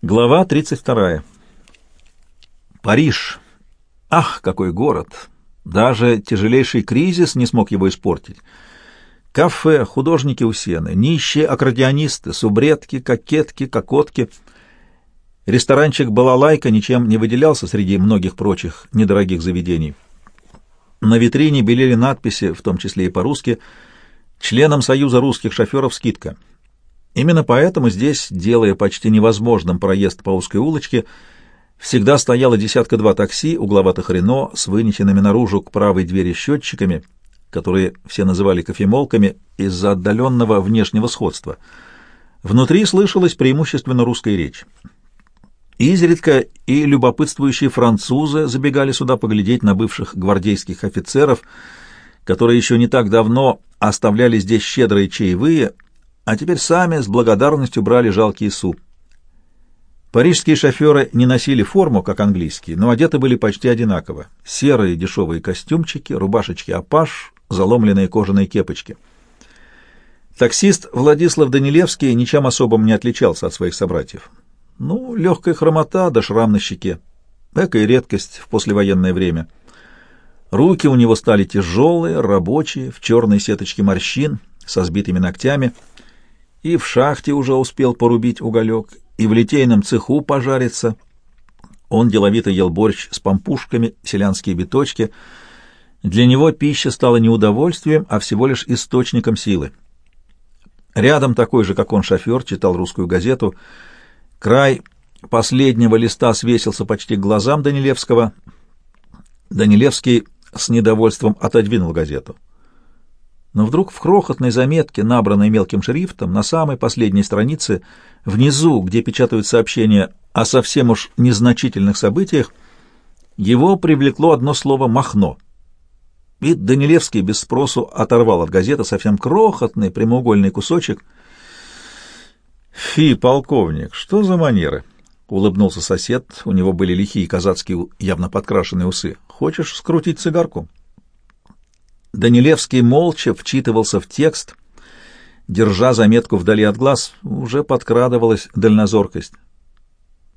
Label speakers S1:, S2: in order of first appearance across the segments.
S1: Глава 32. Париж. Ах, какой город! Даже тяжелейший кризис не смог его испортить. Кафе, художники у сены, нищие аккордеонисты, субредки, кокетки, кокотки. Ресторанчик «Балалайка» ничем не выделялся среди многих прочих недорогих заведений. На витрине белели надписи, в том числе и по-русски, «Членам Союза русских шоферов скидка». Именно поэтому здесь, делая почти невозможным проезд по узкой улочке, всегда стояло десятка-два такси, угловатых Рено, с вынесенными наружу к правой двери счетчиками, которые все называли кофемолками из-за отдаленного внешнего сходства. Внутри слышалась преимущественно русская речь. Изредка и любопытствующие французы забегали сюда поглядеть на бывших гвардейских офицеров, которые еще не так давно оставляли здесь щедрые чаевые — а теперь сами с благодарностью брали жалкие су. Парижские шоферы не носили форму, как английские, но одеты были почти одинаково. Серые дешевые костюмчики, рубашечки апаш, заломленные кожаные кепочки. Таксист Владислав Данилевский ничем особым не отличался от своих собратьев. Ну, легкая хромота да шрам на щеке. Экая редкость в послевоенное время. Руки у него стали тяжелые, рабочие, в черной сеточке морщин, со сбитыми ногтями — и в шахте уже успел порубить уголек, и в литейном цеху пожариться. Он деловито ел борщ с пампушками, селянские биточки. Для него пища стала не удовольствием, а всего лишь источником силы. Рядом такой же, как он, шофер, читал русскую газету. Край последнего листа свесился почти к глазам Данилевского. Данилевский с недовольством отодвинул газету. Но вдруг в крохотной заметке, набранной мелким шрифтом, на самой последней странице, внизу, где печатают сообщения о совсем уж незначительных событиях, его привлекло одно слово «махно». И Данилевский без спросу оторвал от газеты совсем крохотный прямоугольный кусочек. «Фи, полковник, что за манеры?» — улыбнулся сосед. У него были лихие казацкие, явно подкрашенные усы. «Хочешь скрутить цигарку?» Данилевский молча вчитывался в текст, держа заметку вдали от глаз, уже подкрадывалась дальнозоркость.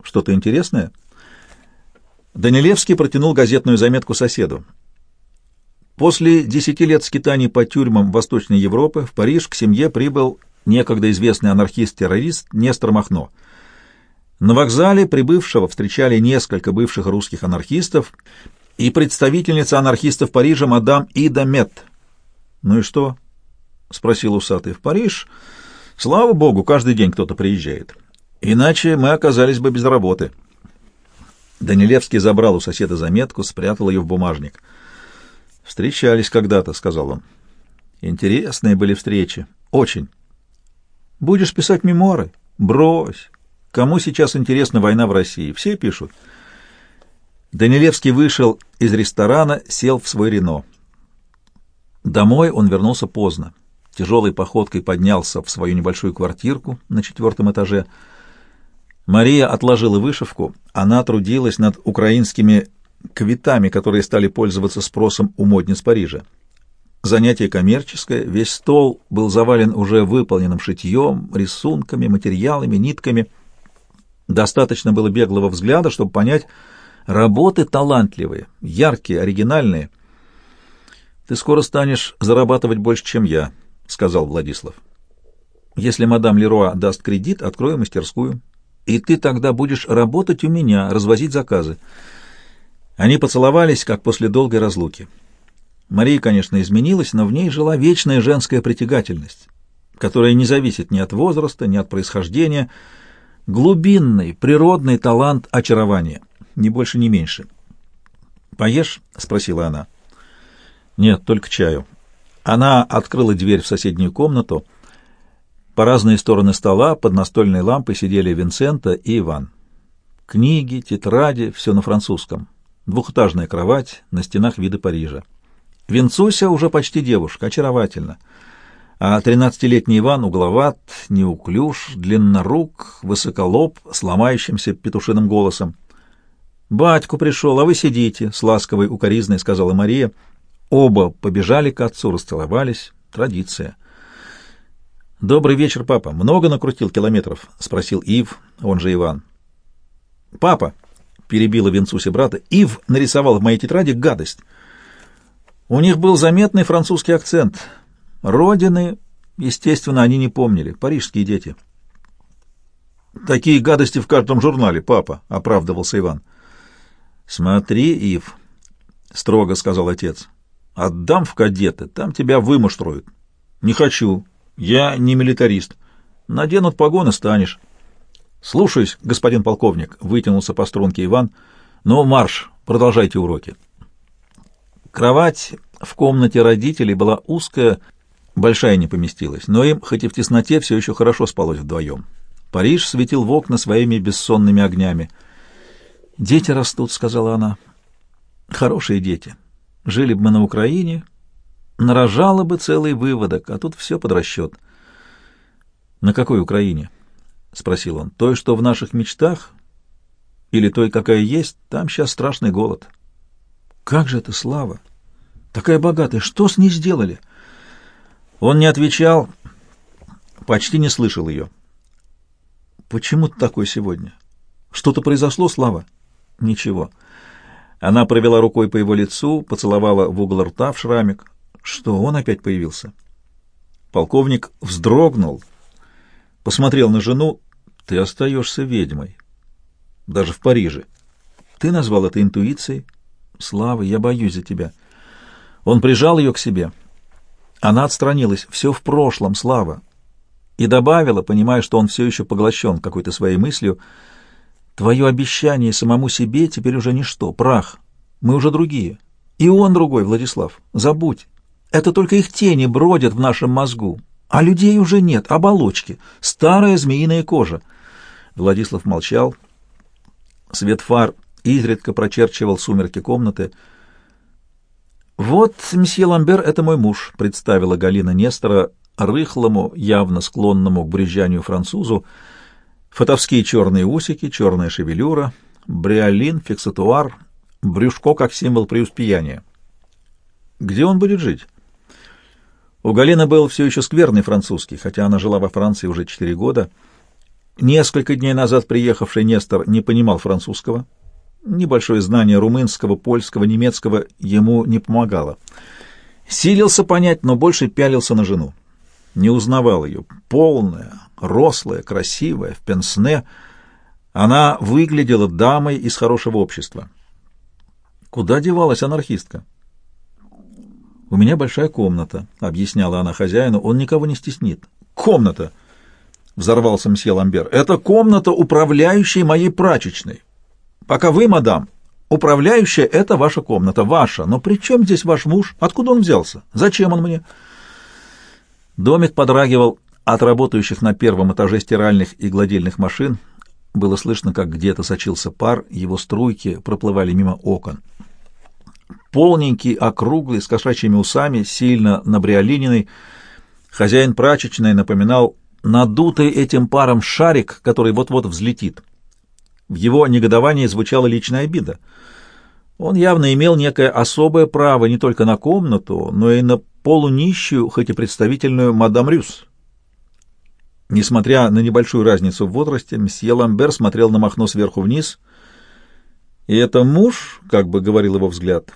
S1: Что-то интересное? Данилевский протянул газетную заметку соседу. После десяти лет скитаний по тюрьмам Восточной Европы в Париж к семье прибыл некогда известный анархист-террорист Нестор Махно. На вокзале прибывшего встречали несколько бывших русских анархистов и представительница анархистов Парижа мадам Ида Мет. «Ну и что?» — спросил усатый. «В Париж, слава богу, каждый день кто-то приезжает. Иначе мы оказались бы без работы». Данилевский забрал у соседа заметку, спрятал ее в бумажник. «Встречались когда-то», — сказал он. «Интересные были встречи. Очень. Будешь писать мемуары? Брось. Кому сейчас интересна война в России? Все пишут». Данилевский вышел из ресторана, сел в свой Рено. Домой он вернулся поздно. Тяжелой походкой поднялся в свою небольшую квартирку на четвертом этаже. Мария отложила вышивку. Она трудилась над украинскими квитами, которые стали пользоваться спросом у модниц Парижа. Занятие коммерческое, весь стол был завален уже выполненным шитьем, рисунками, материалами, нитками. Достаточно было беглого взгляда, чтобы понять, Работы талантливые, яркие, оригинальные. Ты скоро станешь зарабатывать больше, чем я, сказал Владислав. Если мадам Леруа даст кредит, открою мастерскую, и ты тогда будешь работать у меня, развозить заказы. Они поцеловались, как после долгой разлуки. Мария, конечно, изменилась, но в ней жила вечная женская притягательность, которая не зависит ни от возраста, ни от происхождения, глубинный, природный талант очарования ни больше, ни меньше. «Поешь?» — спросила она. «Нет, только чаю». Она открыла дверь в соседнюю комнату. По разные стороны стола под настольной лампой сидели Винсента и Иван. Книги, тетради, все на французском. Двухэтажная кровать, на стенах виды Парижа. Винцуся уже почти девушка, очаровательна. А тринадцатилетний Иван угловат, неуклюж, длиннорук, высоколоб, с ломающимся петушиным голосом. «Батьку пришел, а вы сидите», — с ласковой укоризной сказала Мария. Оба побежали к отцу, расцеловались. Традиция. «Добрый вечер, папа. Много накрутил километров?» — спросил Ив, он же Иван. «Папа!» — перебила Винцуси брата. «Ив нарисовал в моей тетради гадость. У них был заметный французский акцент. Родины, естественно, они не помнили. Парижские дети». «Такие гадости в каждом журнале, папа», — оправдывался Иван. «Смотри, Ив», — строго сказал отец, — «отдам в кадеты, там тебя вымуштруют». «Не хочу. Я не милитарист. Наденут погоны, станешь». «Слушаюсь, господин полковник», — вытянулся по струнке Иван. «Ну, марш, продолжайте уроки». Кровать в комнате родителей была узкая, большая не поместилась, но им, хоть и в тесноте, все еще хорошо спалось вдвоем. Париж светил в окна своими бессонными огнями. «Дети растут», — сказала она. «Хорошие дети. Жили бы мы на Украине, нарожало бы целый выводок, а тут все под расчет». «На какой Украине?» — спросил он. «Той, что в наших мечтах? Или той, какая есть? Там сейчас страшный голод». «Как же это, Слава? Такая богатая, что с ней сделали?» Он не отвечал, почти не слышал ее. Почему ты такой сегодня? Что-то произошло, Слава? Ничего. Она провела рукой по его лицу, поцеловала в угол рта в шрамик. Что, он опять появился? Полковник вздрогнул, посмотрел на жену. Ты остаешься ведьмой. Даже в Париже. Ты назвал это интуицией? Слава, я боюсь за тебя. Он прижал ее к себе. Она отстранилась. Все в прошлом, Слава и добавила, понимая, что он все еще поглощен какой-то своей мыслью, «Твое обещание самому себе теперь уже ничто, прах. Мы уже другие. И он другой, Владислав. Забудь. Это только их тени бродят в нашем мозгу. А людей уже нет, оболочки, старая змеиная кожа». Владислав молчал. Свет фар изредка прочерчивал сумерки комнаты. «Вот, мсье Ламбер, это мой муж», — представила Галина Нестора, рыхлому, явно склонному к брюзжанию французу, фотовские черные усики, черная шевелюра, бриолин, фиксатуар, брюшко как символ преуспеяния. Где он будет жить? У Галины был все еще скверный французский, хотя она жила во Франции уже четыре года. Несколько дней назад приехавший Нестор не понимал французского. Небольшое знание румынского, польского, немецкого ему не помогало. Силился понять, но больше пялился на жену не узнавал ее. Полная, рослая, красивая, в пенсне. Она выглядела дамой из хорошего общества. Куда девалась анархистка? «У меня большая комната», — объясняла она хозяину. «Он никого не стеснит». «Комната!» — взорвался мсье Ламбер. «Это комната, управляющей моей прачечной. Пока вы, мадам, управляющая — это ваша комната, ваша. Но при чем здесь ваш муж? Откуда он взялся? Зачем он мне?» Домик подрагивал от работающих на первом этаже стиральных и гладильных машин. Было слышно, как где-то сочился пар, его струйки проплывали мимо окон. Полненький, округлый, с кошачьими усами, сильно набриолиненный, хозяин прачечной напоминал надутый этим паром шарик, который вот-вот взлетит. В его негодовании звучала личная обида. Он явно имел некое особое право не только на комнату, но и на полунищую, хоть и представительную мадам Рюс. Несмотря на небольшую разницу в возрасте, мсье Ламбер смотрел на Махно сверху вниз, и это муж, как бы говорил его взгляд,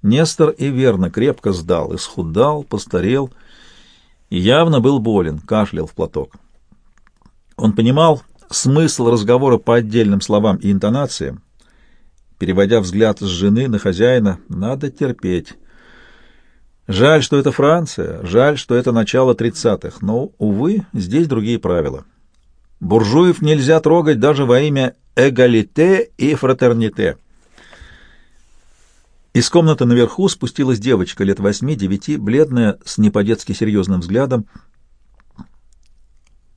S1: Нестор и верно крепко сдал, исхудал, постарел и явно был болен, кашлял в платок. Он понимал смысл разговора по отдельным словам и интонациям, переводя взгляд с жены на хозяина, надо терпеть. Жаль, что это Франция, жаль, что это начало тридцатых, но, увы, здесь другие правила. Буржуев нельзя трогать даже во имя эгалите и фратерните. Из комнаты наверху спустилась девочка лет восьми-девяти, бледная, с не по-детски серьезным взглядом.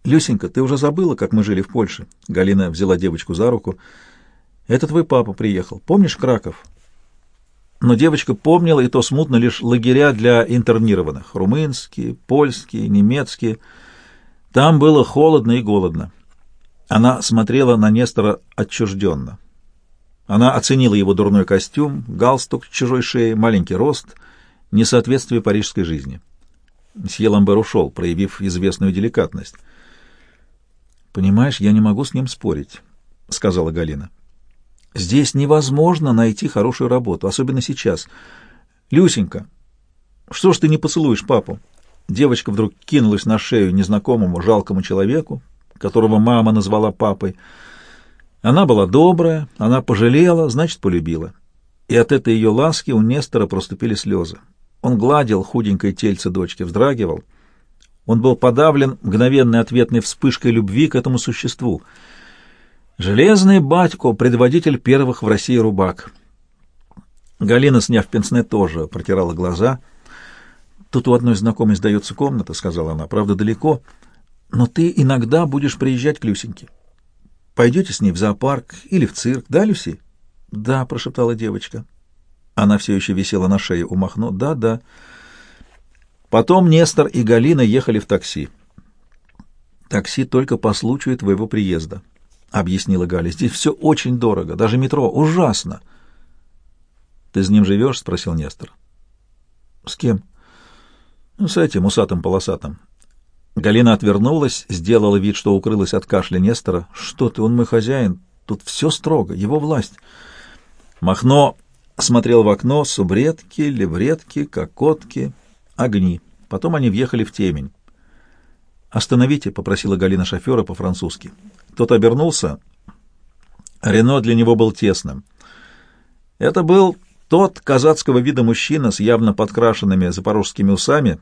S1: «Люсенька, ты уже забыла, как мы жили в Польше?» Галина взяла девочку за руку. «Это твой папа приехал. Помнишь Краков?» Но девочка помнила и то смутно лишь лагеря для интернированных — румынские, польские, немецкие. Там было холодно и голодно. Она смотрела на Нестора отчужденно. Она оценила его дурной костюм, галстук чужой шеи, маленький рост, несоответствие парижской жизни. Мсье Ламбер ушел, проявив известную деликатность. «Понимаешь, я не могу с ним спорить», — сказала Галина. Здесь невозможно найти хорошую работу, особенно сейчас. Люсенька, что ж ты не поцелуешь папу? Девочка вдруг кинулась на шею незнакомому жалкому человеку, которого мама назвала папой. Она была добрая, она пожалела, значит, полюбила. И от этой ее ласки у Нестора проступили слезы. Он гладил худенькое тельце дочки, вздрагивал. Он был подавлен мгновенной ответной вспышкой любви к этому существу. Железный батько, предводитель первых в России рубак. Галина, сняв пенсне, тоже протирала глаза. «Тут у одной знакомой сдается комната», — сказала она, — «правда, далеко, но ты иногда будешь приезжать к Люсеньке. Пойдете с ней в зоопарк или в цирк, да, Люси?» «Да», — прошептала девочка. Она все еще висела на шее у Махно. «Да, да». Потом Нестор и Галина ехали в такси. «Такси только по случаю твоего приезда», — объяснила Галя. «Здесь все очень дорого, даже метро. Ужасно». «Ты с ним живешь?» — спросил Нестор. «С кем?» «Ну, с этим усатым-полосатым». Галина отвернулась, сделала вид, что укрылась от кашля Нестора. «Что ты, он мой хозяин. Тут все строго, его власть». Махно смотрел в окно субредки, левретки, кокотки, огни. Потом они въехали в темень. «Остановите», — попросила Галина шофера по-французски. Тот обернулся. Рено для него был тесным. Это был тот казацкого вида мужчина с явно подкрашенными запорожскими усами,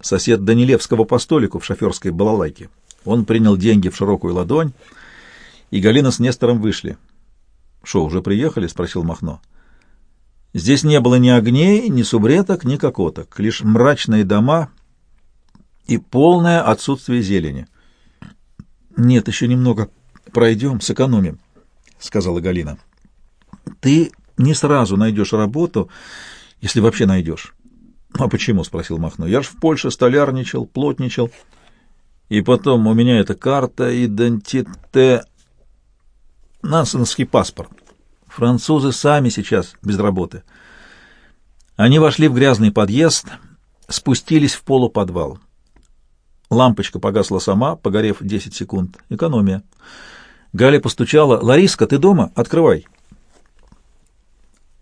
S1: сосед Данилевского по столику в шоферской балалайке. Он принял деньги в широкую ладонь, и Галина с Нестором вышли. «Что, уже приехали?» — спросил Махно. Здесь не было ни огней, ни субреток, ни кокоток, лишь мрачные дома и полное отсутствие зелени. — Нет, еще немного пройдем, сэкономим, — сказала Галина. — Ты не сразу найдешь работу, если вообще найдешь. — А почему? — спросил Махно. — Я ж в Польше столярничал, плотничал. И потом у меня эта карта идентите... Нансенский паспорт. Французы сами сейчас без работы. Они вошли в грязный подъезд, спустились в полуподвал. Лампочка погасла сама, погорев 10 секунд. Экономия. Галя постучала. «Лариска, ты дома? Открывай!»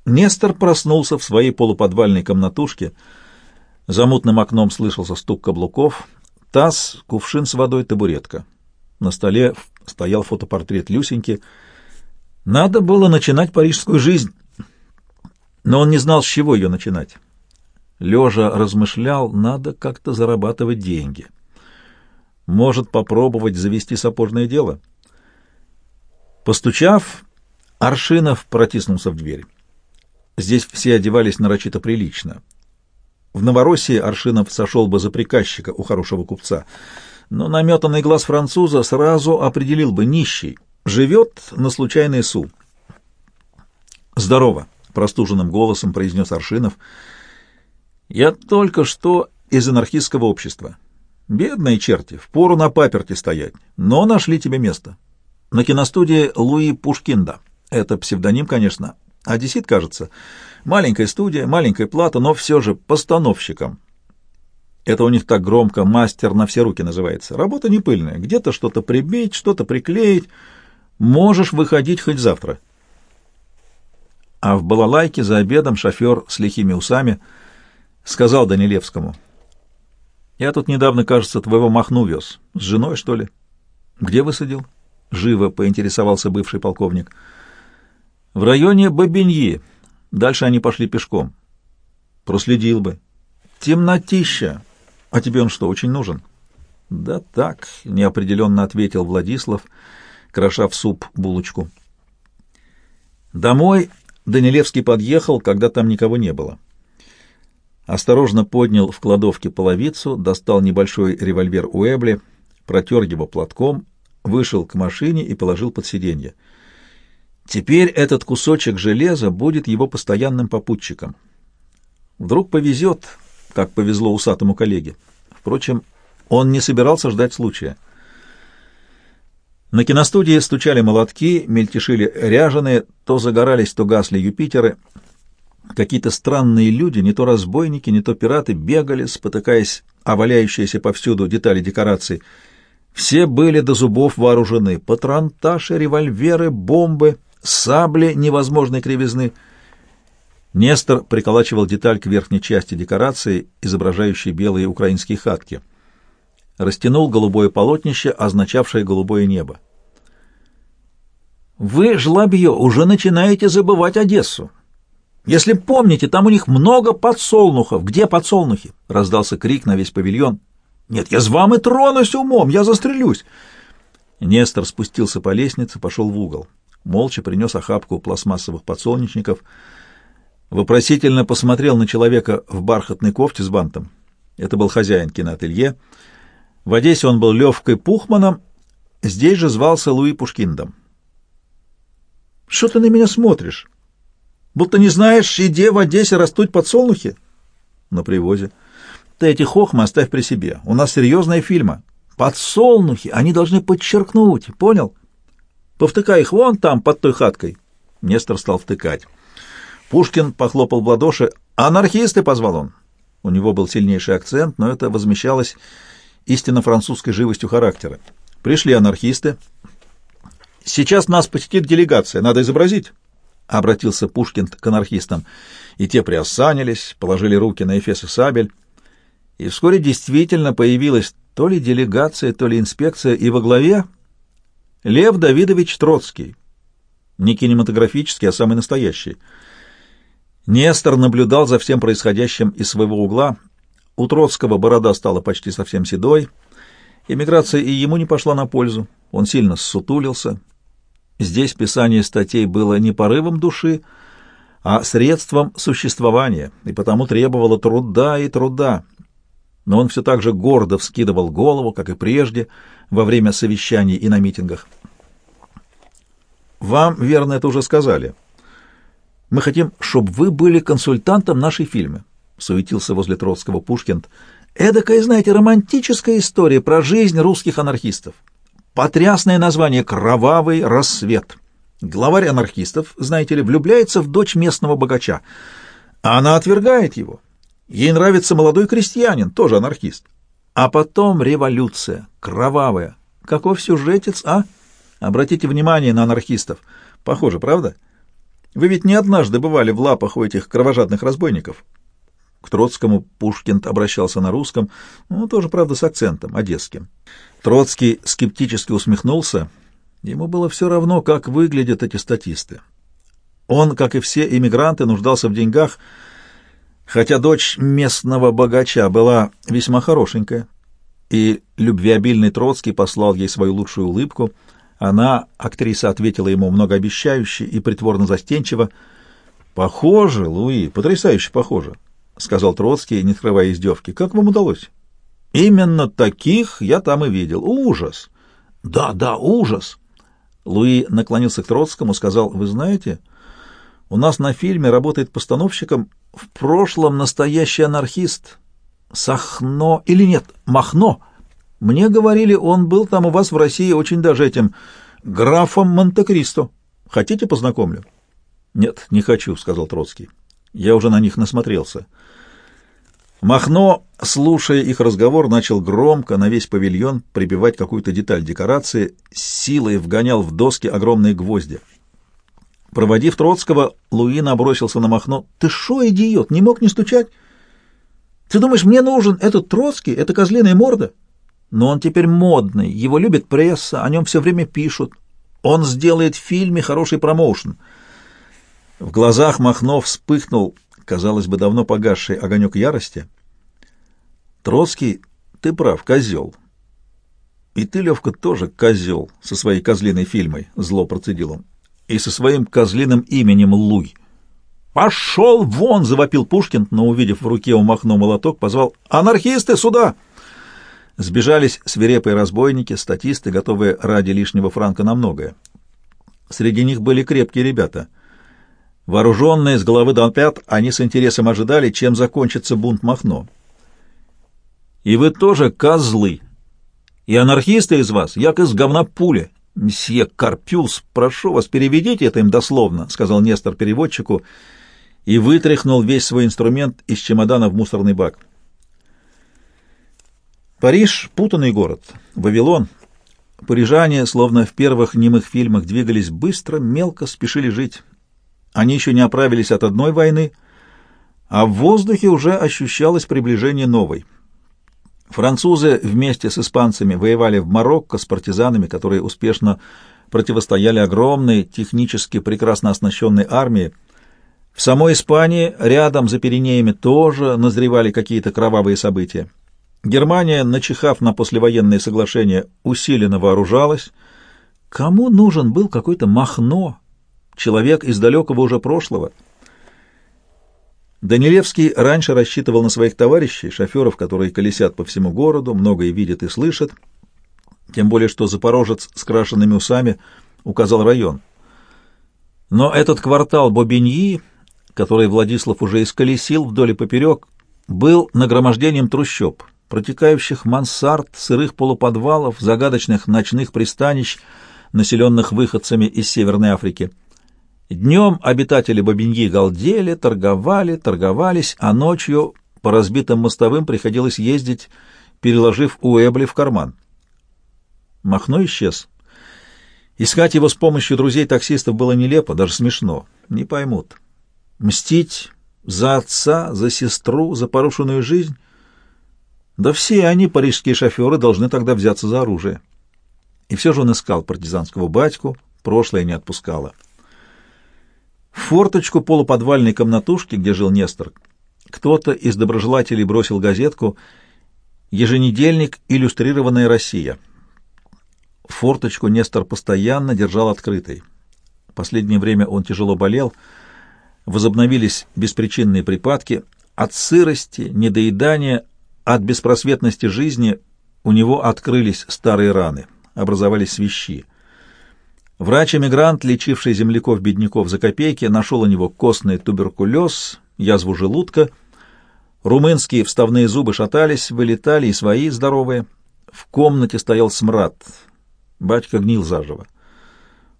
S1: Нестор проснулся в своей полуподвальной комнатушке. За мутным окном слышался стук каблуков. Таз, кувшин с водой, табуретка. На столе стоял фотопортрет Люсеньки — надо было начинать парижскую жизнь, но он не знал, с чего ее начинать. Лежа размышлял, надо как-то зарабатывать деньги. Может попробовать завести сапожное дело. Постучав, Аршинов протиснулся в дверь. Здесь все одевались нарочито прилично. В Новороссии Аршинов сошел бы за приказчика у хорошего купца, но наметанный глаз француза сразу определил бы нищий — живет на случайный су. «Здорово!» — простуженным голосом произнес Аршинов. «Я только что из анархистского общества. Бедные черти, впору на паперте стоять, но нашли тебе место. На киностудии Луи Пушкинда. Это псевдоним, конечно. Одессит, кажется. Маленькая студия, маленькая плата, но все же постановщиком. Это у них так громко «мастер на все руки» называется. Работа не пыльная. Где-то что-то прибить, что-то приклеить — Можешь выходить хоть завтра. А в балалайке за обедом шофер с лихими усами сказал Данилевскому. Я тут недавно, кажется, твоего махну вез. С женой, что ли? Где высадил? Живо поинтересовался бывший полковник. В районе Бабиньи. Дальше они пошли пешком. Проследил бы. Темнотища. А тебе он что, очень нужен? Да так, неопределенно ответил Владислав, — кроша в суп булочку. Домой Данилевский подъехал, когда там никого не было. Осторожно поднял в кладовке половицу, достал небольшой револьвер Уэбли, протер его платком, вышел к машине и положил под сиденье. Теперь этот кусочек железа будет его постоянным попутчиком. Вдруг повезет, как повезло усатому коллеге. Впрочем, он не собирался ждать случая. На киностудии стучали молотки, мельтешили ряженые, то загорались, то гасли Юпитеры. Какие-то странные люди, не то разбойники, не то пираты, бегали, спотыкаясь о валяющиеся повсюду детали декораций. Все были до зубов вооружены. Патронташи, револьверы, бомбы, сабли невозможной кривизны. Нестор приколачивал деталь к верхней части декорации, изображающей белые украинские хатки. Растянул голубое полотнище, означавшее голубое небо. «Вы, жлобье, уже начинаете забывать Одессу. Если помните, там у них много подсолнухов. Где подсолнухи?» — раздался крик на весь павильон. «Нет, я с вами тронусь умом, я застрелюсь!» Нестор спустился по лестнице, пошел в угол. Молча принес охапку пластмассовых подсолнечников. Вопросительно посмотрел на человека в бархатной кофте с бантом. Это был хозяин киноателье. В Одессе он был Левкой Пухманом, здесь же звался Луи Пушкиндом. «Что ты на меня смотришь? Будто не знаешь, где в Одессе растут подсолнухи?» «На привозе». «Ты эти хохмы оставь при себе. У нас серьезная фильма. Подсолнухи они должны подчеркнуть, понял? Повтыкай их вон там, под той хаткой. Нестор стал втыкать. Пушкин похлопал в ладоши. «Анархисты!» — позвал он. У него был сильнейший акцент, но это возмещалось истинно французской живостью характера. Пришли анархисты. «Сейчас нас посетит делегация, надо изобразить», — обратился Пушкин к анархистам. И те приосанились, положили руки на эфес и сабель. И вскоре действительно появилась то ли делегация, то ли инспекция, и во главе Лев Давидович Троцкий. Не кинематографический, а самый настоящий. Нестор наблюдал за всем происходящим из своего угла. У Троцкого борода стала почти совсем седой. Эмиграция и ему не пошла на пользу. Он сильно ссутулился. Здесь писание статей было не порывом души, а средством существования, и потому требовало труда и труда но он все так же гордо вскидывал голову, как и прежде, во время совещаний и на митингах. «Вам, верно, это уже сказали. Мы хотим, чтобы вы были консультантом нашей фильмы», — суетился возле Троцкого Пушкин. «Эдакая, знаете, романтическая история про жизнь русских анархистов. Потрясное название «Кровавый рассвет». Главарь анархистов, знаете ли, влюбляется в дочь местного богача, а она отвергает его» Ей нравится молодой крестьянин, тоже анархист. А потом революция, кровавая. Каков сюжетец, а? Обратите внимание на анархистов. Похоже, правда? Вы ведь не однажды бывали в лапах у этих кровожадных разбойников. К Троцкому Пушкин обращался на русском, ну, тоже, правда, с акцентом, одесским. Троцкий скептически усмехнулся. Ему было все равно, как выглядят эти статисты. Он, как и все иммигранты, нуждался в деньгах, Хотя дочь местного богача была весьма хорошенькая, и любвеобильный Троцкий послал ей свою лучшую улыбку, она, актриса, ответила ему многообещающе и притворно застенчиво. «Похоже, Луи, потрясающе похоже», — сказал Троцкий, не скрывая издевки. «Как вам удалось?» «Именно таких я там и видел. Ужас!» «Да, да, ужас!» Луи наклонился к Троцкому, сказал, «Вы знаете, у нас на фильме работает постановщиком в прошлом настоящий анархист. Сахно или нет, Махно. Мне говорили, он был там у вас в России очень даже этим графом Монте-Кристо. Хотите, познакомлю? Нет, не хочу, сказал Троцкий. Я уже на них насмотрелся. Махно, слушая их разговор, начал громко на весь павильон прибивать какую-то деталь декорации, силой вгонял в доски огромные гвозди. Проводив Троцкого, Луи набросился на Махно. «Ты шо, идиот, не мог не стучать? Ты думаешь, мне нужен этот Троцкий, эта козлиная морда? Но он теперь модный, его любит пресса, о нем все время пишут. Он сделает в фильме хороший промоушен». В глазах Махно вспыхнул, казалось бы, давно погасший огонек ярости. «Троцкий, ты прав, козел. И ты, Левка, тоже козел со своей козлиной фильмой», — зло процедил он и со своим козлиным именем Луй. «Пошел вон!» — завопил Пушкин, но, увидев в руке у Махно молоток, позвал «Анархисты, сюда!» Сбежались свирепые разбойники, статисты, готовые ради лишнего франка на многое. Среди них были крепкие ребята. Вооруженные с головы до пят, они с интересом ожидали, чем закончится бунт Махно. «И вы тоже козлы! И анархисты из вас, як из говна пули!» «Мсье Карпюс, прошу вас, переведите это им дословно», — сказал Нестор переводчику и вытряхнул весь свой инструмент из чемодана в мусорный бак. Париж — путанный город. Вавилон Парижане, словно в первых немых фильмах, двигались быстро, мелко, спешили жить. Они еще не оправились от одной войны, а в воздухе уже ощущалось приближение новой. Французы вместе с испанцами воевали в Марокко с партизанами, которые успешно противостояли огромной, технически прекрасно оснащенной армии. В самой Испании, рядом за Пиренеями, тоже назревали какие-то кровавые события. Германия, начихав на послевоенные соглашения, усиленно вооружалась. Кому нужен был какой-то Махно, человек из далекого уже прошлого? Данилевский раньше рассчитывал на своих товарищей, шоферов, которые колесят по всему городу, многое видят и слышат, тем более что запорожец с крашенными усами указал район. Но этот квартал Бобиньи, который Владислав уже исколесил вдоль и поперек, был нагромождением трущоб, протекающих мансард, сырых полуподвалов, загадочных ночных пристанищ, населенных выходцами из Северной Африки. Днем обитатели Бобиньи галдели, торговали, торговались, а ночью по разбитым мостовым приходилось ездить, переложив уэбли в карман. Махно исчез. Искать его с помощью друзей-таксистов было нелепо, даже смешно. Не поймут. Мстить за отца, за сестру, за порушенную жизнь? Да все они, парижские шоферы, должны тогда взяться за оружие. И все же он искал партизанского батьку, прошлое не отпускало. В форточку полуподвальной комнатушки, где жил Нестор, кто-то из доброжелателей бросил газетку «Еженедельник. Иллюстрированная Россия». Форточку Нестор постоянно держал открытой. В последнее время он тяжело болел, возобновились беспричинные припадки. От сырости, недоедания, от беспросветности жизни у него открылись старые раны, образовались свищи. Врач-эмигрант, лечивший земляков-бедняков за копейки, нашел у него костный туберкулез, язву желудка. Румынские вставные зубы шатались, вылетали и свои здоровые. В комнате стоял смрад. Батька гнил заживо.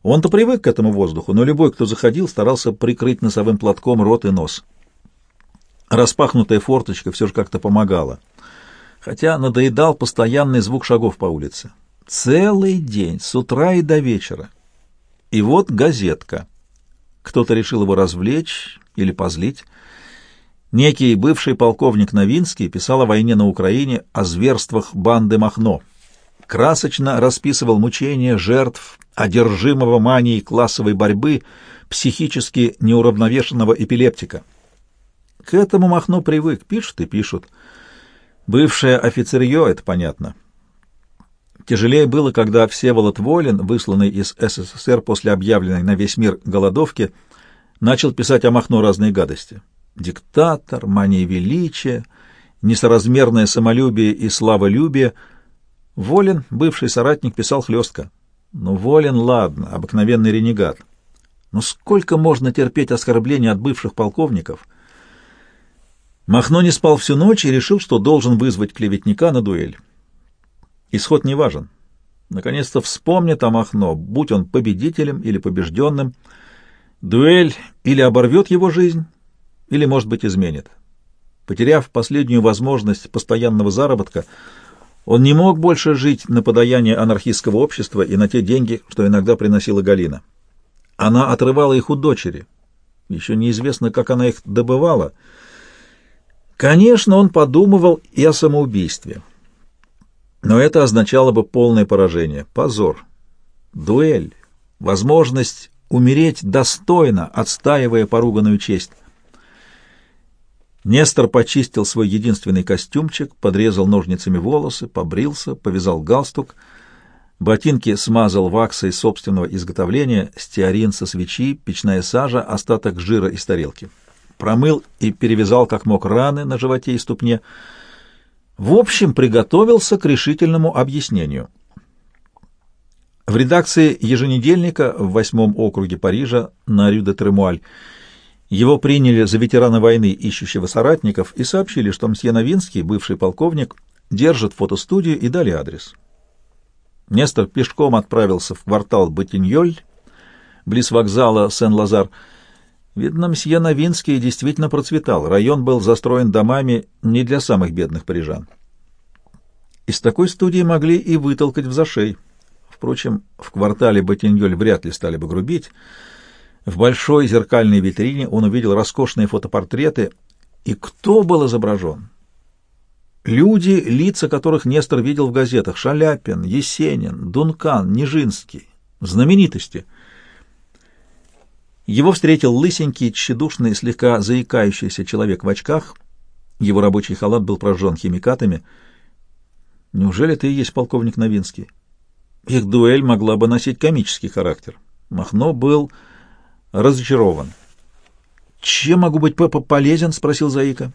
S1: Он-то привык к этому воздуху, но любой, кто заходил, старался прикрыть носовым платком рот и нос. Распахнутая форточка все же как-то помогала. Хотя надоедал постоянный звук шагов по улице. Целый день, с утра и до вечера. И вот газетка. Кто-то решил его развлечь или позлить. Некий бывший полковник Новинский писал о войне на Украине, о зверствах банды Махно. Красочно расписывал мучения жертв, одержимого манией классовой борьбы, психически неуравновешенного эпилептика. К этому Махно привык, пишут и пишут. Бывшее офицерье — это понятно. Тяжелее было, когда Всеволод Волин, высланный из СССР после объявленной на весь мир голодовки, начал писать о Махно разные гадости. Диктатор, мания величия, несоразмерное самолюбие и славолюбие. Волин, бывший соратник, писал хлестко. Ну, Волин, ладно, обыкновенный ренегат. Но сколько можно терпеть оскорбления от бывших полковников? Махно не спал всю ночь и решил, что должен вызвать клеветника на дуэль. Исход не важен. Наконец-то вспомнит о Махно, будь он победителем или побежденным. Дуэль или оборвет его жизнь, или, может быть, изменит. Потеряв последнюю возможность постоянного заработка, он не мог больше жить на подаяние анархистского общества и на те деньги, что иногда приносила Галина. Она отрывала их у дочери. Еще неизвестно, как она их добывала. Конечно, он подумывал и о самоубийстве. Но это означало бы полное поражение, позор, дуэль, возможность умереть достойно, отстаивая поруганную честь. Нестор почистил свой единственный костюмчик, подрезал ножницами волосы, побрился, повязал галстук, ботинки смазал ваксой собственного изготовления, стеарин со свечи, печная сажа, остаток жира из тарелки. Промыл и перевязал как мог раны на животе и ступне, в общем, приготовился к решительному объяснению. В редакции еженедельника в восьмом округе Парижа на Рю-де-Тремуаль его приняли за ветерана войны, ищущего соратников, и сообщили, что мсье Новинский, бывший полковник, держит фотостудию и дали адрес. Нестор пешком отправился в квартал Батиньоль, близ вокзала Сен-Лазар, Видно, мсье Новинский действительно процветал. Район был застроен домами не для самых бедных парижан. Из такой студии могли и вытолкать в зашей. Впрочем, в квартале Ботиньоль вряд ли стали бы грубить. В большой зеркальной витрине он увидел роскошные фотопортреты. И кто был изображен? Люди, лица которых Нестор видел в газетах. Шаляпин, Есенин, Дункан, Нижинский. Знаменитости. Его встретил лысенький, тщедушный, слегка заикающийся человек в очках. Его рабочий халат был прожжен химикатами. «Неужели ты и есть полковник Новинский?» Их дуэль могла бы носить комический характер. Махно был разочарован. «Чем могу быть Пеппа полезен?» — спросил Заика.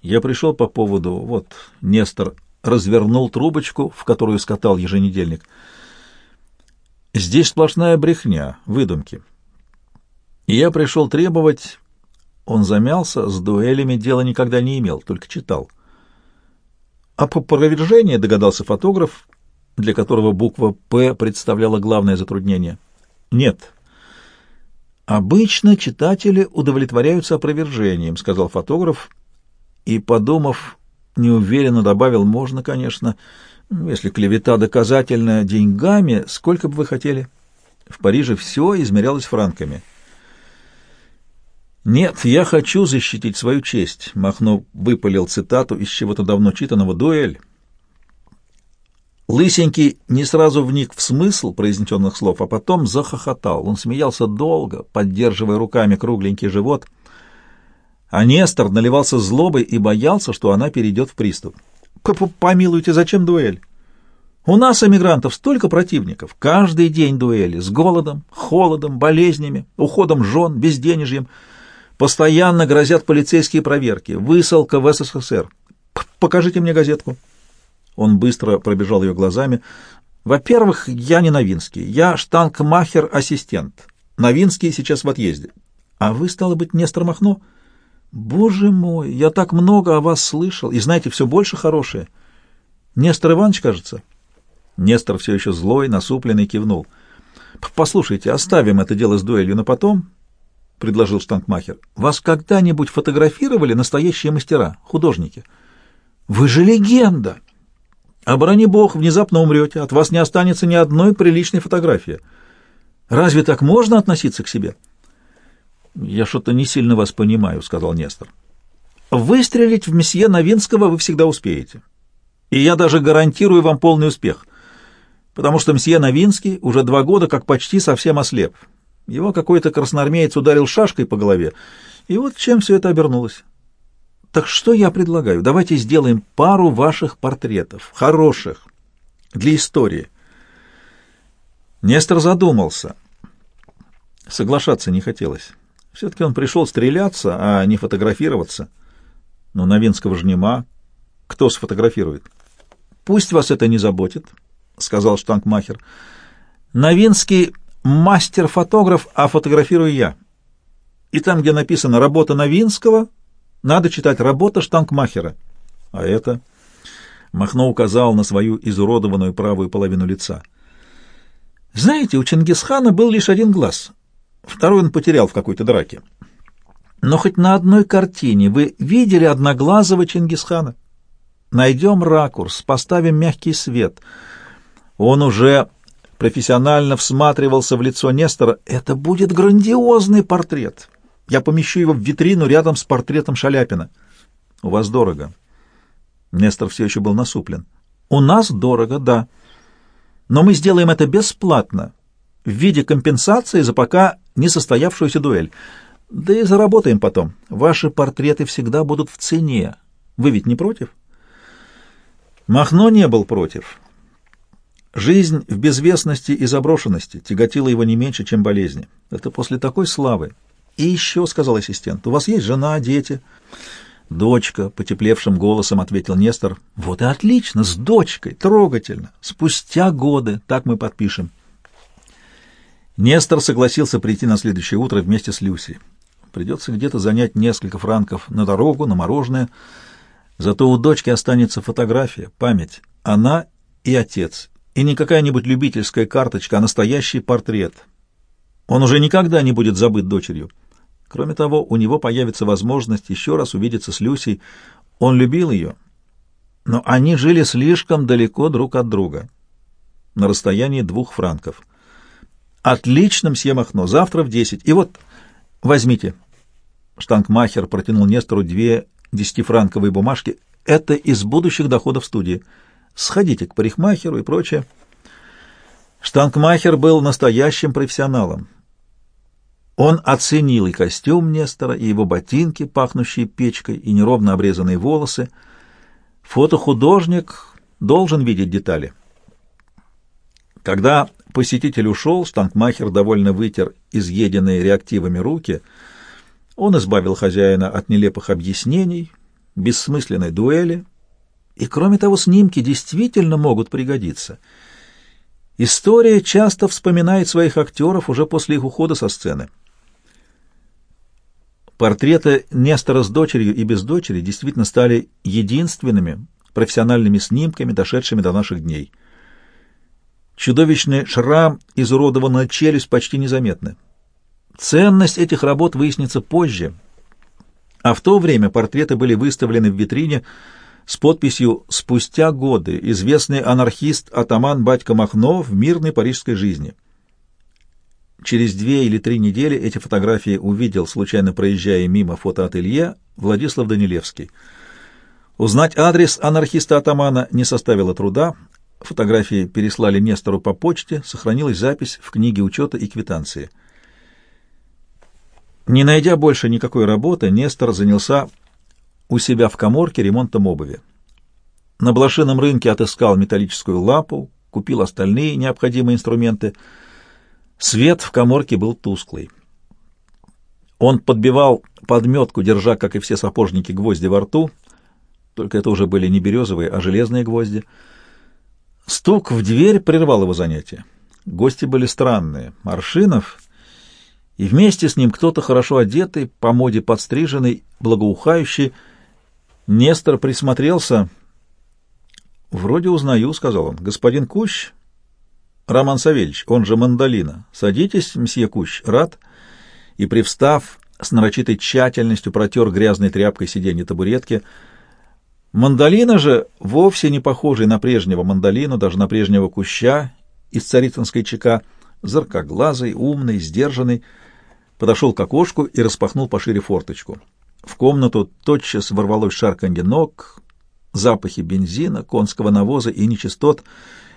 S1: «Я пришел по поводу...» Вот, Нестор развернул трубочку, в которую скатал еженедельник. «Здесь сплошная брехня, выдумки. Я пришел требовать...» Он замялся, с дуэлями дела никогда не имел, только читал. А по опровержение, догадался фотограф, для которого буква «П» представляла главное затруднение. Нет. Обычно читатели удовлетворяются опровержением, сказал фотограф, и, подумав, неуверенно добавил, можно, конечно, если клевета доказательная, деньгами, сколько бы вы хотели. В Париже все измерялось франками. «Нет, я хочу защитить свою честь», — Махно выпалил цитату из чего-то давно читанного «Дуэль». Лысенький не сразу вник в смысл произнесенных слов, а потом захохотал. Он смеялся долго, поддерживая руками кругленький живот, а Нестор наливался злобой и боялся, что она перейдет в приступ. «Помилуйте, зачем дуэль? У нас, эмигрантов, столько противников. Каждый день дуэли. С голодом, холодом, болезнями, уходом жен, безденежьем. Постоянно грозят полицейские проверки. Высылка в СССР. Покажите мне газетку». Он быстро пробежал ее глазами. «Во-первых, я не Новинский. Я штангмахер-ассистент. Новинский сейчас в отъезде. А вы, стало быть, Нестор Махно? Боже мой, я так много о вас слышал. И знаете, все больше хорошее. Нестор Иванович, кажется?» Нестор все еще злой, насупленный, кивнул. «Послушайте, оставим это дело с дуэлью на потом», — предложил штангмахер. «Вас когда-нибудь фотографировали настоящие мастера, художники?» «Вы же легенда!» Оборони бог, внезапно умрете, от вас не останется ни одной приличной фотографии. Разве так можно относиться к себе? Я что-то не сильно вас понимаю, сказал Нестор. Выстрелить в месье Новинского вы всегда успеете. И я даже гарантирую вам полный успех, потому что месье Новинский уже два года как почти совсем ослеп. Его какой-то красноармеец ударил шашкой по голове, и вот чем все это обернулось. Так что я предлагаю? Давайте сделаем пару ваших портретов, хороших, для истории. Нестор задумался. Соглашаться не хотелось. Все-таки он пришел стреляться, а не фотографироваться. Но Новинского же нема. Кто сфотографирует? Пусть вас это не заботит, — сказал штангмахер. Новинский мастер-фотограф, а фотографирую я. И там, где написано «работа Новинского», надо читать работа штангмахера. А это... Махно указал на свою изуродованную правую половину лица. Знаете, у Чингисхана был лишь один глаз. Второй он потерял в какой-то драке. Но хоть на одной картине вы видели одноглазого Чингисхана? Найдем ракурс, поставим мягкий свет. Он уже профессионально всматривался в лицо Нестора. Это будет грандиозный портрет. Я помещу его в витрину рядом с портретом Шаляпина. У вас дорого. Нестор все еще был насуплен. У нас дорого, да. Но мы сделаем это бесплатно, в виде компенсации за пока не состоявшуюся дуэль. Да и заработаем потом. Ваши портреты всегда будут в цене. Вы ведь не против? Махно не был против. Жизнь в безвестности и заброшенности тяготила его не меньше, чем болезни. Это после такой славы. «И еще», — сказал ассистент, — «у вас есть жена, дети?» «Дочка», — потеплевшим голосом ответил Нестор. «Вот и отлично, с дочкой, трогательно. Спустя годы, так мы подпишем». Нестор согласился прийти на следующее утро вместе с Люси. Придется где-то занять несколько франков на дорогу, на мороженое. Зато у дочки останется фотография, память. Она и отец. И не какая-нибудь любительская карточка, а настоящий портрет. Он уже никогда не будет забыт дочерью. Кроме того, у него появится возможность еще раз увидеться с Люсей. Он любил ее, но они жили слишком далеко друг от друга. на расстоянии двух франков. «Отлично, мсье Махно, завтра в десять. И вот, возьмите». Штангмахер протянул Нестору две десятифранковые бумажки. «Это из будущих доходов студии. Сходите к парикмахеру и прочее». Штангмахер был настоящим профессионалом. Он оценил и костюм Нестора, и его ботинки, пахнущие печкой, и неровно обрезанные волосы. Фотохудожник должен видеть детали. Когда посетитель ушел, штангмахер довольно вытер изъеденные реактивами руки. Он избавил хозяина от нелепых объяснений, бессмысленной дуэли. И, кроме того, снимки действительно могут пригодиться. История часто вспоминает своих актеров уже после их ухода со сцены. Портреты Нестора с дочерью и без дочери действительно стали единственными профессиональными снимками, дошедшими до наших дней. Чудовищный шрам, изуродованная челюсть почти незаметны. Ценность этих работ выяснится позже, а в то время портреты были выставлены в витрине с подписью «Спустя годы. Известный анархист атаман Батька Махно в мирной парижской жизни». Через две или три недели эти фотографии увидел, случайно проезжая мимо фотоателье, Владислав Данилевский. Узнать адрес анархиста-атамана не составило труда. Фотографии переслали Нестору по почте, сохранилась запись в книге учета и квитанции. Не найдя больше никакой работы, Нестор занялся у себя в коморке ремонтом обуви. На блошином рынке отыскал металлическую лапу, купил остальные необходимые инструменты — Свет в коморке был тусклый. Он подбивал подметку, держа, как и все сапожники, гвозди во рту, только это уже были не березовые, а железные гвозди. Стук в дверь прервал его занятие. Гости были странные. Аршинов и вместе с ним кто-то хорошо одетый, по моде подстриженный, благоухающий. Нестор присмотрелся. «Вроде узнаю», — сказал он. «Господин Кущ?» Роман Савельевич, он же Мандалина. Садитесь, мсье Кущ, рад. И, привстав, с нарочитой тщательностью протер грязной тряпкой сиденье табуретки. Мандалина же, вовсе не похожий на прежнего мандалину, даже на прежнего Куща из царицынской ЧК, заркоглазый, умный, сдержанный, подошел к окошку и распахнул пошире форточку. В комнату тотчас ворвалось шарканье ног, запахи бензина, конского навоза и нечистот —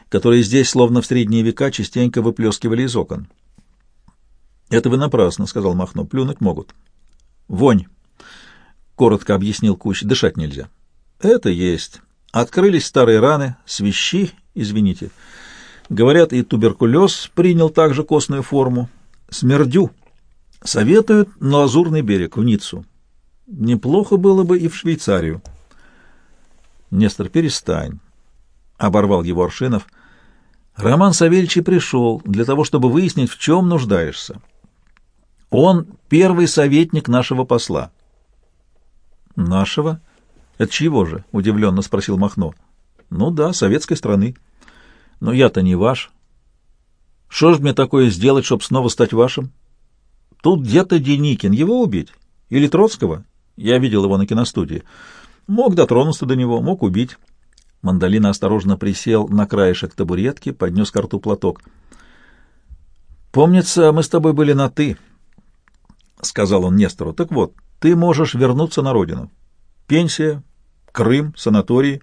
S1: которые здесь, словно в средние века, частенько выплескивали из окон. «Это вы напрасно», — сказал Махно, — «плюнуть могут». «Вонь», — коротко объяснил Кущ, — «дышать нельзя». «Это есть. Открылись старые раны, свищи, извините. Говорят, и туберкулез принял также костную форму. Смердю. Советуют на Лазурный берег, в Ниццу. Неплохо было бы и в Швейцарию». «Нестор, перестань», — оборвал его Аршинов. Роман Савельич пришел для того, чтобы выяснить, в чем нуждаешься. Он первый советник нашего посла. Нашего? Это чего же? Удивленно спросил Махно. Ну да, советской страны. Но я-то не ваш. Что ж мне такое сделать, чтобы снова стать вашим? Тут где-то Деникин. Его убить? Или Троцкого? Я видел его на киностудии. Мог дотронуться до него, мог убить. Мандалина осторожно присел на краешек табуретки, поднес к рту платок. «Помнится, мы с тобой были на «ты», — сказал он Нестору. «Так вот, ты можешь вернуться на родину. Пенсия, Крым, санатории.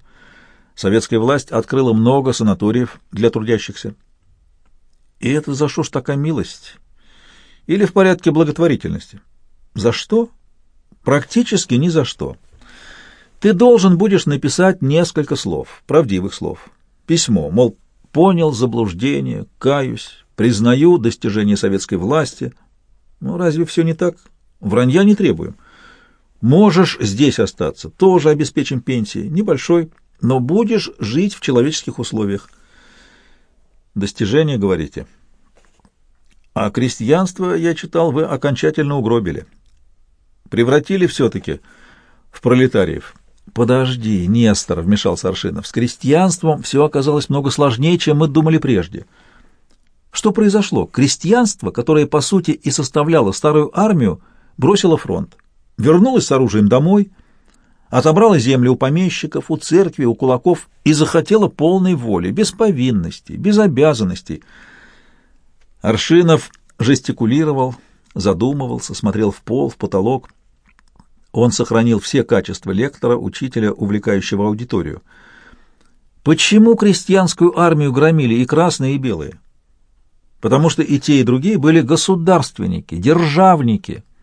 S1: Советская власть открыла много санаториев для трудящихся. И это за что ж такая милость? Или в порядке благотворительности? За что? Практически ни за что». Ты должен будешь написать несколько слов, правдивых слов. Письмо, мол, понял заблуждение, каюсь, признаю достижение советской власти. Ну, разве все не так? Вранья не требуем. Можешь здесь остаться, тоже обеспечим пенсией, небольшой, но будешь жить в человеческих условиях. Достижение, говорите. А крестьянство, я читал, вы окончательно угробили. Превратили все-таки в пролетариев. «Подожди, Нестор», — вмешался Аршинов, — «с крестьянством все оказалось много сложнее, чем мы думали прежде». Что произошло? Крестьянство, которое, по сути, и составляло старую армию, бросило фронт, вернулось с оружием домой, отобрала землю у помещиков, у церкви, у кулаков и захотела полной воли, без повинностей, без обязанностей. Аршинов жестикулировал, задумывался, смотрел в пол, в потолок. Он сохранил все качества лектора, учителя, увлекающего аудиторию. Почему крестьянскую армию громили и красные, и белые? Потому что и те, и другие были государственники, державники —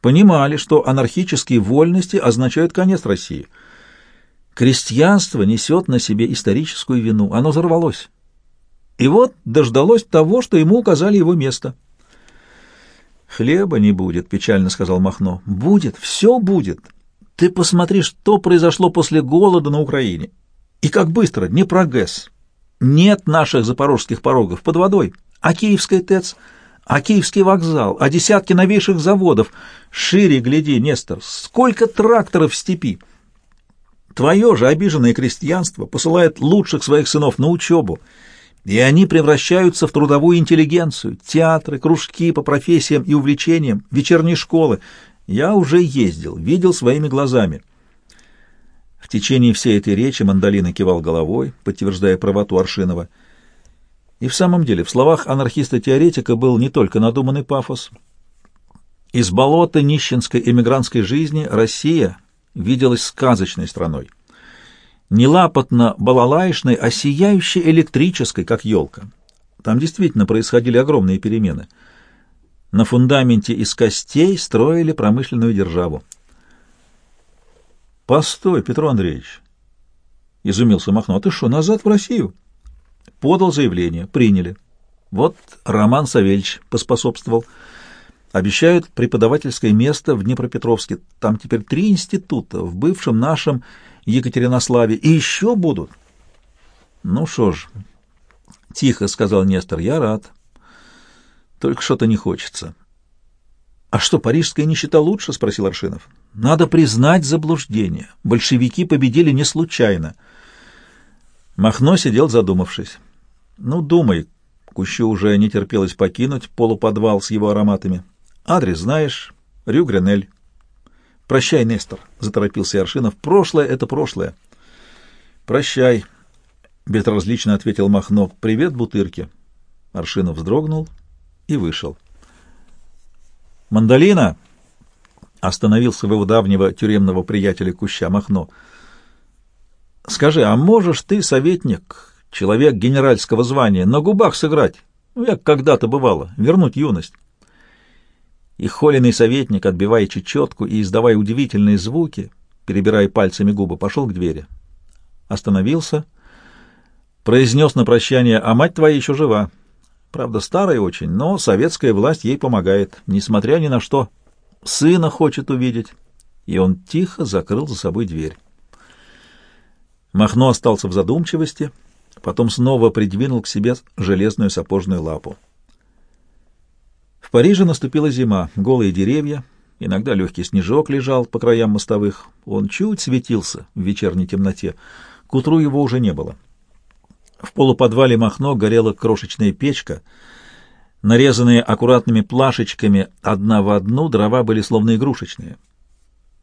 S1: понимали, что анархические вольности означают конец России. Крестьянство несет на себе историческую вину, оно взорвалось. И вот дождалось того, что ему указали его место. «Хлеба не будет», — печально сказал Махно. «Будет, все будет. Ты посмотри, что произошло после голода на Украине. И как быстро, Днепрогэс. Нет наших запорожских порогов под водой, а Киевская ТЭЦ — а Киевский вокзал, а десятки новейших заводов. Шире гляди, Нестор, сколько тракторов в степи. Твое же обиженное крестьянство посылает лучших своих сынов на учебу, и они превращаются в трудовую интеллигенцию, театры, кружки по профессиям и увлечениям, вечерние школы. Я уже ездил, видел своими глазами. В течение всей этой речи Мандалина кивал головой, подтверждая правоту Аршинова. И в самом деле в словах анархиста-теоретика был не только надуманный пафос. Из болота нищенской эмигрантской жизни Россия виделась сказочной страной. Не лапотно-балалаишной, а сияющей электрической, как елка. Там действительно происходили огромные перемены. На фундаменте из костей строили промышленную державу. «Постой, Петр Андреевич!» — изумился Махно. «А ты что, назад в Россию?» Подал заявление. Приняли. Вот Роман Савельевич поспособствовал. Обещают преподавательское место в Днепропетровске. Там теперь три института, в бывшем нашем Екатеринославе. И еще будут. Ну что ж, тихо сказал Нестор, я рад. Только что-то не хочется. А что, парижская нищета лучше? Спросил Аршинов. Надо признать заблуждение. Большевики победили не случайно. Махно сидел задумавшись. Ну, думай. Кущу уже не терпелось покинуть полуподвал с его ароматами. Адрес знаешь? Рю Гренель. Прощай, Нестор, заторопился Аршинов. Прошлое — это прошлое. Прощай, безразлично ответил Махно. Привет, Бутырки. Аршинов вздрогнул и вышел. Мандалина остановился в его давнего тюремного приятеля Куща Махно. Скажи, а можешь ты, советник, человек генеральского звания, на губах сыграть, ну, как когда-то бывало, вернуть юность. И холеный советник, отбивая чечетку и издавая удивительные звуки, перебирая пальцами губы, пошел к двери. Остановился, произнес на прощание, а мать твоя еще жива. Правда, старая очень, но советская власть ей помогает, несмотря ни на что. Сына хочет увидеть. И он тихо закрыл за собой дверь. Махно остался в задумчивости — потом снова придвинул к себе железную сапожную лапу. В Париже наступила зима, голые деревья, иногда легкий снежок лежал по краям мостовых, он чуть светился в вечерней темноте, к утру его уже не было. В полуподвале Махно горела крошечная печка, нарезанные аккуратными плашечками одна в одну, дрова были словно игрушечные.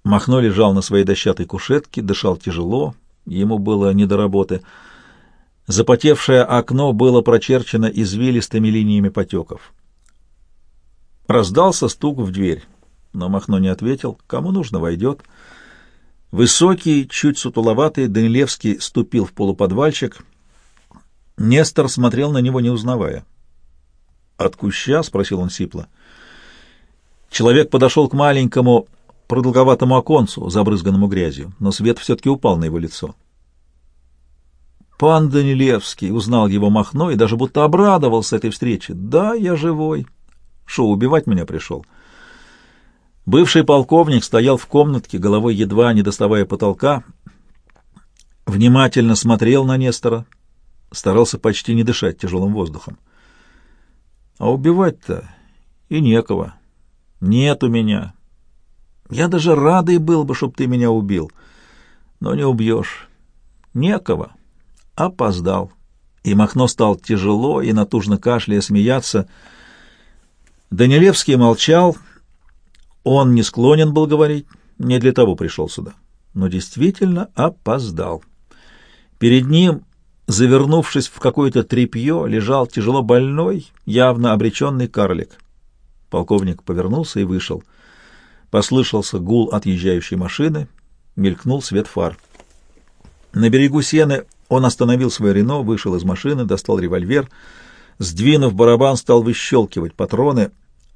S1: Махно лежал на своей дощатой кушетке, дышал тяжело, ему было не до работы — Запотевшее окно было прочерчено извилистыми линиями потеков. Раздался стук в дверь, но Махно не ответил. Кому нужно, войдет. Высокий, чуть сутуловатый, Данилевский ступил в полуподвальчик. Нестор смотрел на него, не узнавая. «От куща?» — спросил он сипло. Человек подошел к маленькому продолговатому оконцу, забрызганному грязью, но свет все-таки упал на его лицо. Пан Данилевский узнал его Махно и даже будто обрадовался этой встрече. «Да, я живой. Шо, убивать меня пришел?» Бывший полковник стоял в комнатке, головой едва не доставая потолка, внимательно смотрел на Нестора, старался почти не дышать тяжелым воздухом. «А убивать-то и некого. Нет у меня. Я даже радый был бы, чтоб ты меня убил, но не убьешь. Некого» опоздал. И Махно стал тяжело и натужно кашляя смеяться. Данилевский молчал. Он не склонен был говорить, не для того пришел сюда. но действительно опоздал. Перед ним, завернувшись в какое-то тряпье, лежал тяжело больной, явно обреченный карлик. Полковник повернулся и вышел. Послышался гул отъезжающей машины, мелькнул свет фар. На берегу сены он остановил свое Рено, вышел из машины, достал револьвер, сдвинув барабан, стал выщелкивать патроны.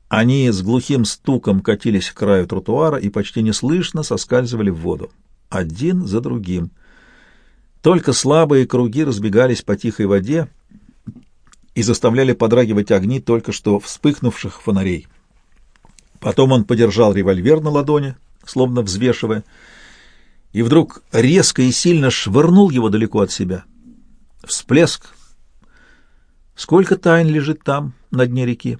S1: Они с глухим стуком катились к краю тротуара и почти неслышно соскальзывали в воду. Один за другим. Только слабые круги разбегались по тихой воде и заставляли подрагивать огни только что вспыхнувших фонарей. Потом он подержал револьвер на ладони, словно взвешивая, и вдруг резко и сильно швырнул его далеко от себя. Всплеск. Сколько тайн лежит там, на дне реки?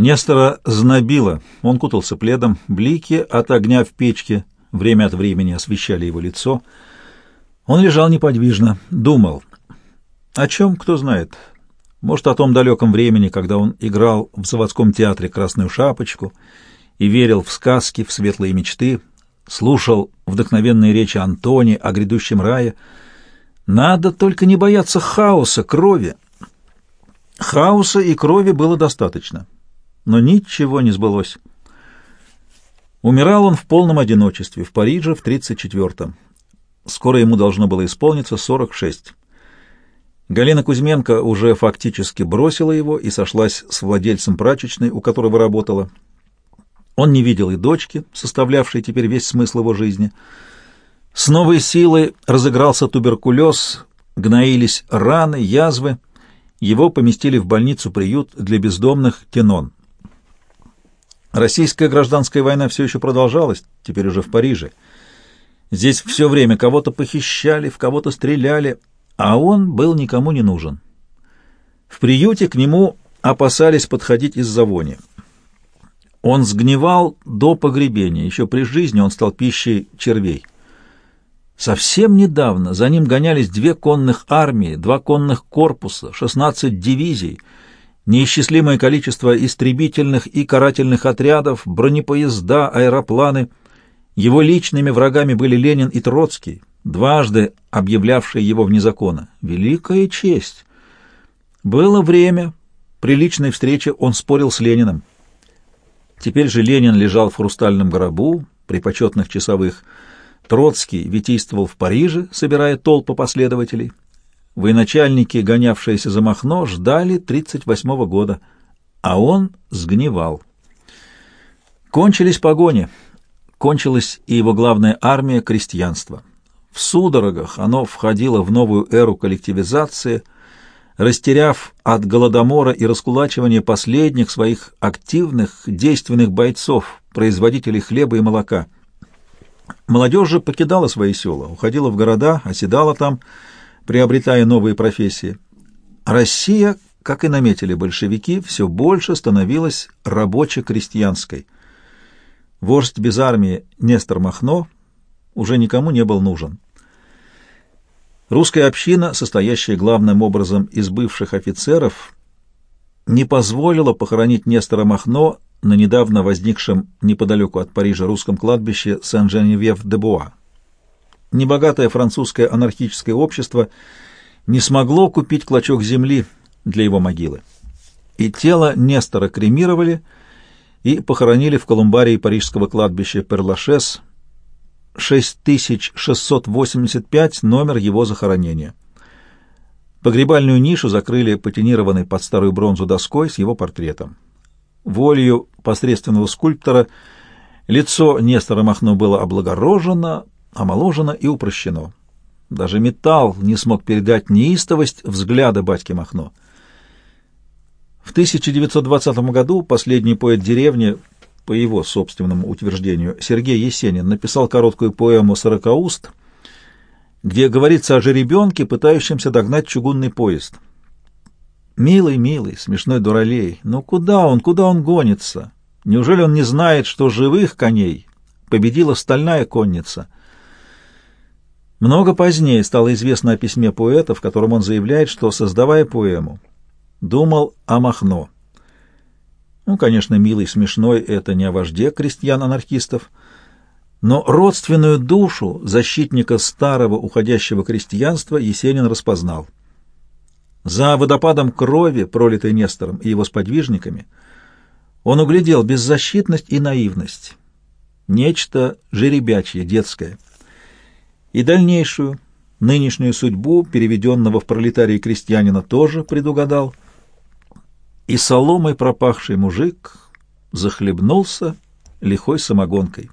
S1: Нестора знобило. Он кутался пледом. Блики от огня в печке время от времени освещали его лицо. Он лежал неподвижно, думал. О чем, кто знает. Может, о том далеком времени, когда он играл в заводском театре «Красную шапочку» и верил в сказки, в светлые мечты, слушал вдохновенные речи Антони о грядущем рае. Надо только не бояться хаоса, крови. Хаоса и крови было достаточно, но ничего не сбылось. Умирал он в полном одиночестве в Париже в 34-м. Скоро ему должно было исполниться 46. Галина Кузьменко уже фактически бросила его и сошлась с владельцем прачечной, у которого работала. Он не видел и дочки, составлявшей теперь весь смысл его жизни. С новой силой разыгрался туберкулез, гноились раны, язвы. Его поместили в больницу-приют для бездомных Тенон. Российская гражданская война все еще продолжалась, теперь уже в Париже. Здесь все время кого-то похищали, в кого-то стреляли, а он был никому не нужен. В приюте к нему опасались подходить из-за вони. Он сгнивал до погребения, еще при жизни он стал пищей червей. Совсем недавно за ним гонялись две конных армии, два конных корпуса, 16 дивизий, неисчислимое количество истребительных и карательных отрядов, бронепоезда, аэропланы. Его личными врагами были Ленин и Троцкий, дважды объявлявшие его вне закона. Великая честь! Было время, при личной встрече он спорил с Лениным. Теперь же Ленин лежал в хрустальном гробу при почетных часовых. Троцкий витийствовал в Париже, собирая толпы последователей. Военачальники, гонявшиеся за Махно, ждали 38-го года, а он сгнивал. Кончились погони, кончилась и его главная армия крестьянства. В судорогах оно входило в новую эру коллективизации – растеряв от голодомора и раскулачивания последних своих активных, действенных бойцов, производителей хлеба и молока. Молодежь же покидала свои села, уходила в города, оседала там, приобретая новые профессии. Россия, как и наметили большевики, все больше становилась рабоче-крестьянской. Вождь без армии Нестор Махно уже никому не был нужен. Русская община, состоящая главным образом из бывших офицеров, не позволила похоронить Нестора Махно на недавно возникшем неподалеку от Парижа русском кладбище Сен-Женевьев-де-Буа. Небогатое французское анархическое общество не смогло купить клочок земли для его могилы. И тело Нестора кремировали и похоронили в колумбарии парижского кладбища Перлашес 6685 номер его захоронения. Погребальную нишу закрыли патинированной под старую бронзу доской с его портретом. Волею посредственного скульптора лицо Нестора Махно было облагорожено, омоложено и упрощено. Даже металл не смог передать неистовость взгляда батьки Махно. В 1920 году последний поэт деревни по его собственному утверждению, Сергей Есенин написал короткую поэму «Сорокауст», где говорится о жеребенке, пытающемся догнать чугунный поезд. «Милый, милый, смешной дуралей, ну куда он, куда он гонится? Неужели он не знает, что живых коней победила стальная конница?» Много позднее стало известно о письме поэта, в котором он заявляет, что, создавая поэму, думал о Махно. Ну, конечно, милый, смешной — это не о вожде крестьян-анархистов. Но родственную душу защитника старого уходящего крестьянства Есенин распознал. За водопадом крови, пролитой Нестором и его сподвижниками, он углядел беззащитность и наивность, нечто жеребячье, детское. И дальнейшую, нынешнюю судьбу переведенного в пролетарии крестьянина тоже предугадал. И соломой пропахший мужик захлебнулся лихой самогонкой.